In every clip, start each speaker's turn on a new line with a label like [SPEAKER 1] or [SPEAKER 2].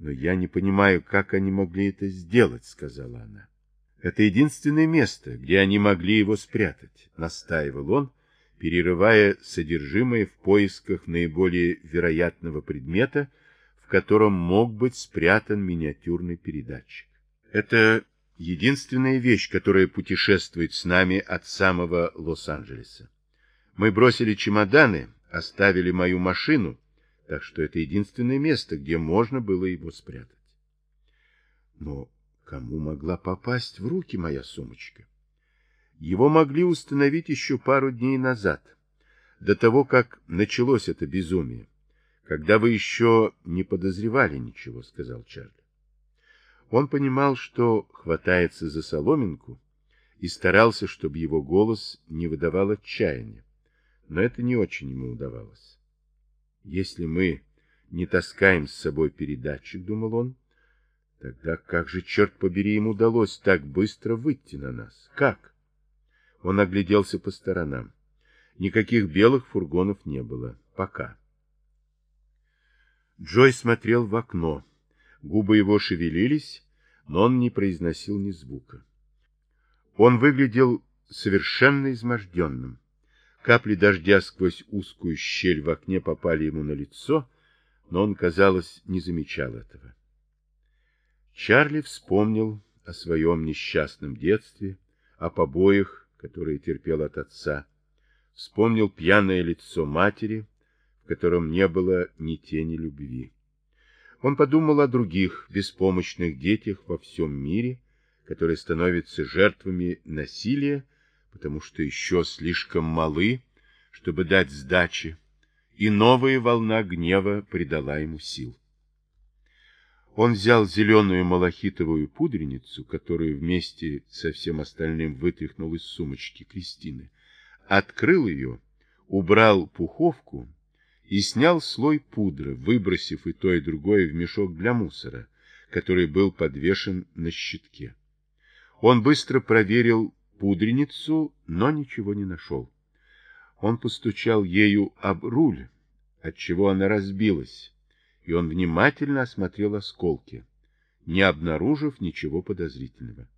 [SPEAKER 1] Но я не понимаю, как они могли это сделать, сказала она. Это единственное место, где они могли его спрятать, настаивал он, перерывая содержимое в поисках наиболее вероятного предмета, в котором мог быть спрятан миниатюрный передатчик. Это единственная вещь, которая путешествует с нами от самого Лос-Анджелеса. Мы бросили чемоданы, оставили мою машину, так что это единственное место, где можно было его спрятать. Но кому могла попасть в руки моя сумочка? Его могли установить еще пару дней назад, до того, как началось это безумие, когда вы еще не подозревали ничего, сказал Чарли. Он понимал, что хватается за соломинку, и старался, чтобы его голос не выдавал отчаяния, но это не очень ему удавалось. Если мы не таскаем с собой передатчик, думал он, тогда как же, черт побери, им удалось так быстро выйти на нас? Как? Он огляделся по сторонам. Никаких белых фургонов не было. Пока. Джой смотрел в окно. Губы его шевелились, но он не произносил ни звука. Он выглядел совершенно изможденным. Капли дождя сквозь узкую щель в окне попали ему на лицо, но он, казалось, не замечал этого. Чарли вспомнил о своем несчастном детстве, о побоях, которые терпел от отца, вспомнил пьяное лицо матери, в котором не было ни тени любви. Он подумал о других беспомощных детях во всем мире, которые становятся жертвами насилия, потому что еще слишком малы, чтобы дать сдачи, и новая волна гнева придала ему сил. Он взял зеленую малахитовую пудреницу, которую вместе со всем остальным вытряхнул из сумочки Кристины, открыл ее, убрал пуховку и снял слой пудры, выбросив и то, и другое в мешок для мусора, который был подвешен на щитке. Он быстро проверил пудреницу, но ничего не нашел. Он постучал ею об руль, отчего она разбилась, и он внимательно осмотрел осколки, не обнаружив ничего подозрительного.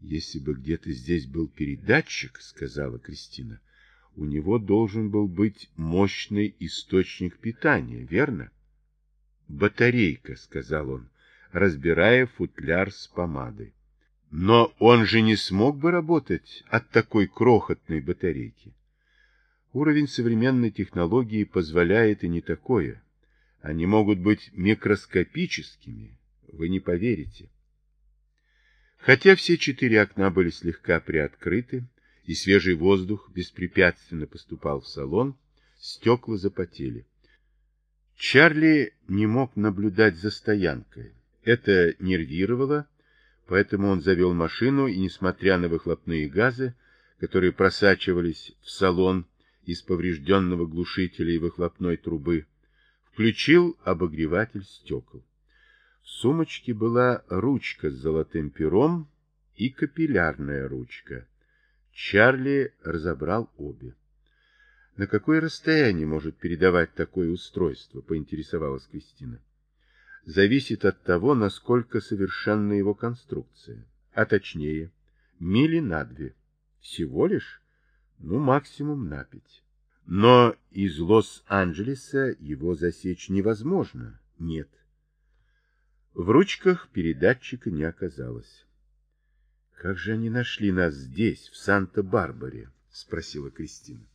[SPEAKER 1] «Если бы где-то здесь был передатчик, — сказала Кристина, — у него должен был быть мощный источник питания, верно?» «Батарейка», — сказал он, разбирая футляр с помадой. «Но он же не смог бы работать от такой крохотной батарейки. Уровень современной технологии позволяет и не такое. Они могут быть микроскопическими, вы не поверите. Хотя все четыре окна были слегка приоткрыты, и свежий воздух беспрепятственно поступал в салон, стекла запотели. Чарли не мог наблюдать за стоянкой. Это нервировало, поэтому он завел машину и, несмотря на выхлопные газы, которые просачивались в салон из поврежденного глушителя и выхлопной трубы, Включил обогреватель стекол. В сумочке была ручка с золотым пером и капиллярная ручка. Чарли разобрал обе. На какое расстояние может передавать такое устройство, поинтересовалась Кристина. Зависит от того, насколько совершенна его конструкция, а точнее, мили на две. Всего лишь, ну, максимум на пять. Но из Лос-Анджелеса его засечь невозможно. Нет. В ручках передатчика не оказалось. «Как же они нашли нас здесь, в Санта-Барбаре?» — спросила Кристина.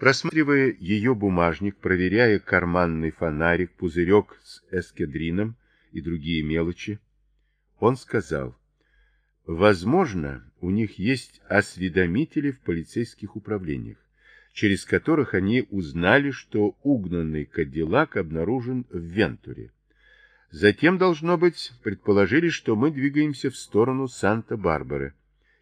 [SPEAKER 1] Просматривая ее бумажник, проверяя карманный фонарик, пузырек с эскадрином и другие мелочи, он сказал, «Возможно, у них есть осведомители в полицейских управлениях через которых они узнали, что угнанный Кадиллак обнаружен в Вентуре. Затем, должно быть, предположили, что мы двигаемся в сторону Санта-Барбары,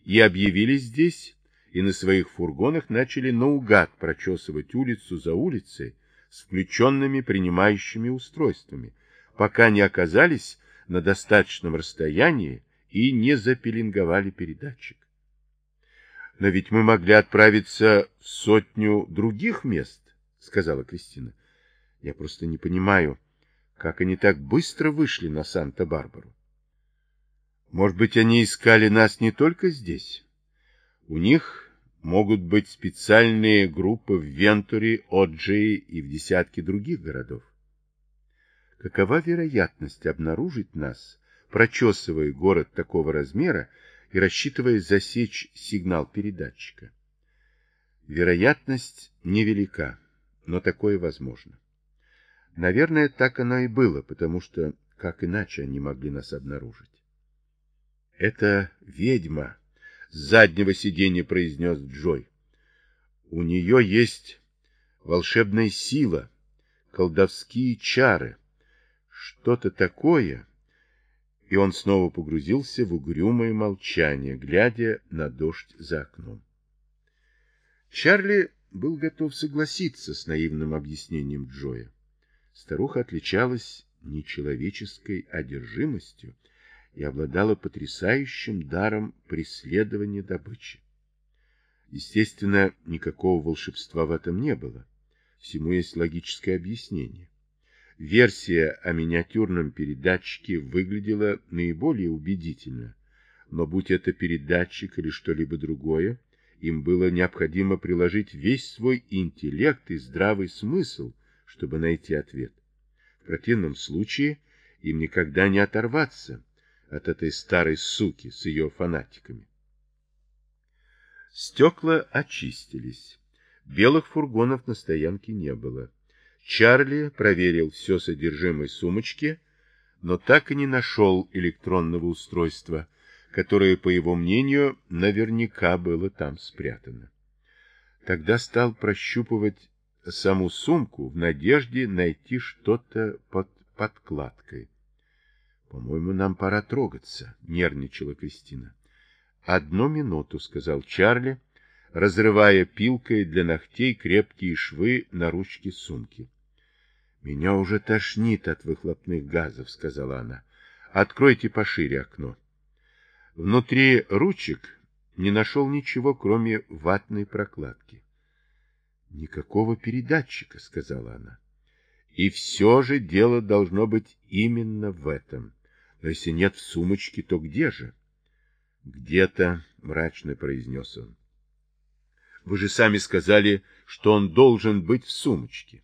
[SPEAKER 1] и объявились здесь, и на своих фургонах начали наугад прочесывать улицу за улицей с включенными принимающими устройствами, пока не оказались на достаточном расстоянии и не запеленговали передатчик. Но ведь мы могли отправиться в сотню других мест, сказала Кристина. Я просто не понимаю, Как они так быстро вышли на Санта-Барбару? Может быть, они искали нас не только здесь? У них могут быть специальные группы в Вентуре, Оджии и в десятке других городов. Какова вероятность обнаружить нас, прочесывая город такого размера и рассчитывая засечь сигнал передатчика? Вероятность невелика, но такое возможно. Наверное, так оно и было, потому что как иначе они могли нас обнаружить? Это ведьма, заднего сиденья произнес Джой. У нее есть волшебная сила, колдовские чары, что-то такое. И он снова погрузился в угрюмое молчание, глядя на дождь за окном. Чарли был готов согласиться с наивным объяснением Джоя. Старуха отличалась нечеловеческой одержимостью и обладала потрясающим даром преследования добычи. Естественно, никакого волшебства в этом не было. Всему есть логическое объяснение. Версия о миниатюрном передатчике выглядела наиболее убедительно, но будь это передатчик или что-либо другое, им было необходимо приложить весь свой интеллект и здравый смысл, чтобы найти ответ. В противном случае им никогда не оторваться от этой старой суки с ее фанатиками. Стекла очистились. Белых фургонов на стоянке не было. Чарли проверил все содержимое сумочки, но так и не нашел электронного устройства, которое, по его мнению, наверняка было там спрятано. Тогда стал прощупывать саму сумку в надежде найти что-то под подкладкой. По-моему, нам пора трогаться, нервничала Кристина. Одну минуту, сказал Чарли, разрывая пилкой для ногтей крепкие швы на ручке сумки. Меня уже тошнит от выхлопных газов, сказала она. Откройте пошире окно. Внутри ручек не нашел ничего, кроме ватной прокладки. Никакого передатчика, сказала она. И все же дело должно быть именно в этом. Но если нет в сумочке, то где же? Где-то, мрачно произнес он. Вы же сами сказали, что он должен быть в сумочке.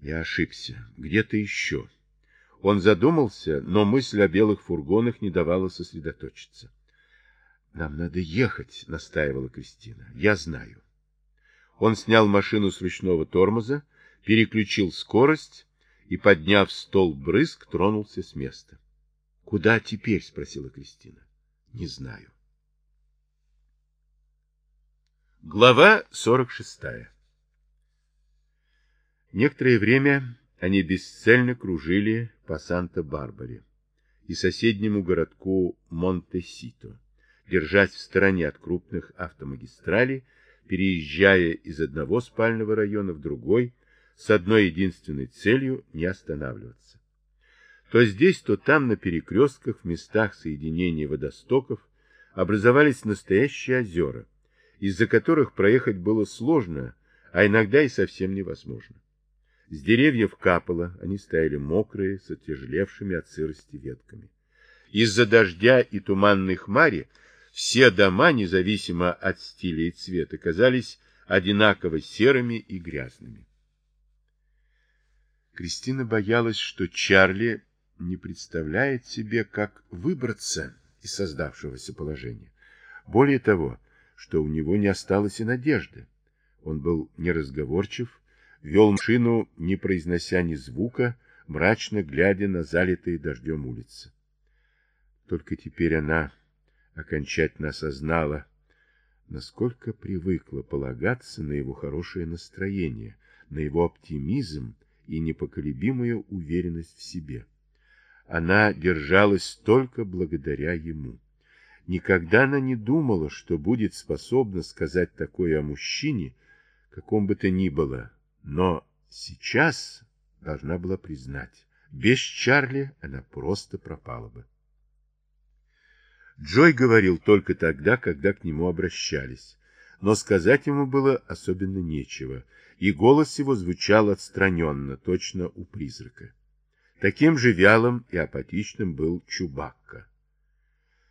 [SPEAKER 1] Я ошибся. Где-то еще. Он задумался, но мысль о белых фургонах не давала сосредоточиться. «Нам надо ехать», — настаивала Кристина. «Я знаю». Он снял машину с ручного тормоза, переключил скорость и, подняв стол брызг, тронулся с места. Куда теперь? спросила Кристина. Не знаю. Глава 46. Некоторое время они бесцельно кружили по Санта-Барбаре и соседнему городку Монте-Сито, держась в стороне от крупных автомагистралей, переезжая из одного спального района в другой, с одной единственной целью не останавливаться. То здесь, то там на перекрестках в местах соединения водостоков образовались настоящие озера, из-за которых проехать было сложно, а иногда и совсем невозможно. С деревьев капало, они стояли мокрые, с отяжелевшими от сырости ветками. Из-за дождя и туманной хмари все дома, независимо от стиля и цвета, казались одинаково серыми и грязными. Кристина боялась, что Чарли не представляет себе, как выбраться из создавшегося положения. Более того, что у него не осталось и надежды. Он был неразговорчив, вел машину, не произнося ни звука, мрачно глядя на залитые дождем улицы. Только теперь она окончательно осознала, насколько привыкла полагаться на его хорошее настроение, на его оптимизм и непоколебимую уверенность в себе. Она держалась только благодаря ему. Никогда она не думала, что будет способна сказать такое о мужчине, каком бы то ни было, но сейчас должна была признать, без Чарли она просто пропала бы. Джой говорил только тогда, когда к нему обращались, но сказать ему было особенно нечего, и голос его звучал отстраненно, точно у призрака. Таким же вялым и апатичным был Чубакка.